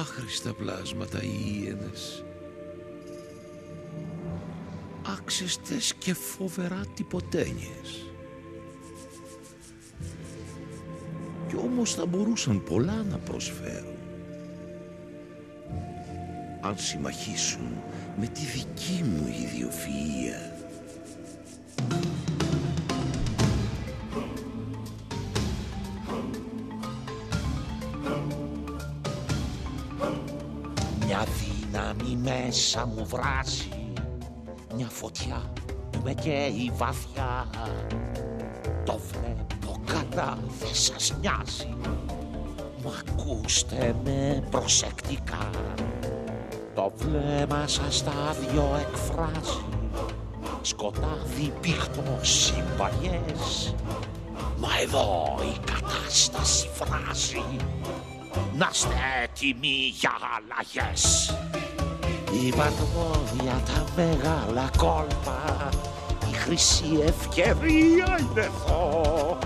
άχρηστα πλάσματα οι ίενες. Άξεστες και φοβερά τυποτένιες. Κι όμως θα μπορούσαν πολλά να προσφέρουν. Αν συμμαχήσουν με τη δική μου ιδιοφυΐα. Μια δύναμη μέσα μου βράζει Μια φωτιά που με καίει βαθιά. Το βλέπω καλά δεν σας νοιάζει Μα ακούστε με προσεκτικά. Το βλέμμα σας τα δυο εκφράζει Σκοτάδι πίχτο συμπαγιές Μα εδώ η κατάσταση φράζει να είστε έτοιμοι για αλλαγές. Είπα για τα μεγάλα κόλπα, η χρυσή ευκαιρία είναι εδώ.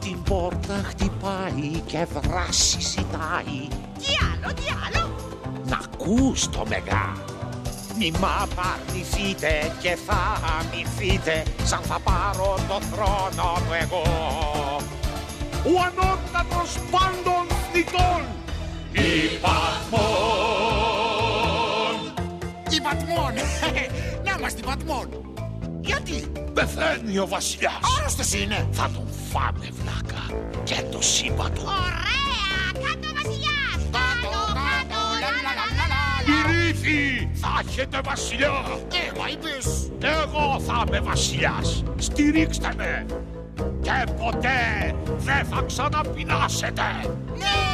Την πόρτα χτυπάει και δράση ζητάει. Τι άλλο, τι άλλο; Να ακούς το μεγά. Μη μ' απαρνηθείτε και θα αμυθείτε σαν θα πάρω το θρόνο του εγώ. Ο ανώτατος πάντων θνητών υπατμών. Υπατμών. Να μας την πατμών. Γιατί; Πεθαίνει ο βασιλιάς. Άρρωστος είναι. Θα τον φάμε βλάκα και το σύμπαν του. Ωραία. Κάτω βασιλιάς. Κάτω, κάτω. Λα, λα, λα, λα, λα, λα. Ηλίθιοι, θα έχετε βασιλιά. Εγώ είπες. Εγώ θα είμαι βασιλιάς. Στηρίξτε με. Και ποτέ δεν θα ξαναπεινάσετε. Ναι,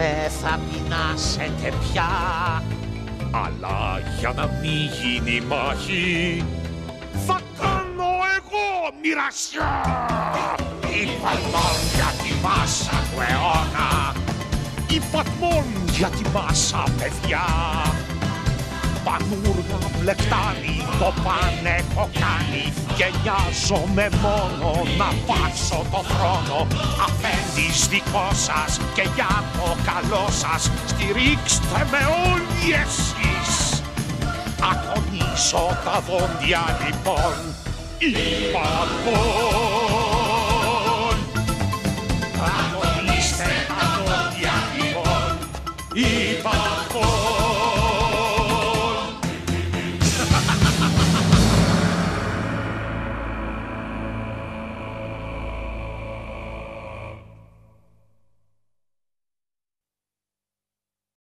και δεν θα πεινάσετε πια. Αλλά για να μην γίνει μάχη θα κάνω εγώ μοιρασιά. Υπατμόν για τη μάσα του αιώνα. Υπατμόν για τη μάσα παιδιά. Πανούργα μπλεκτάνει το πάνε κοκάνει Και νοιάζομαι μόνο να πάρσω το θρόνο Αφέντης δικό σας και για το καλό σας Στηρίξτε με όλοι εσείς. Ακονίσω τα δόντια λοιπόν Υπατμόν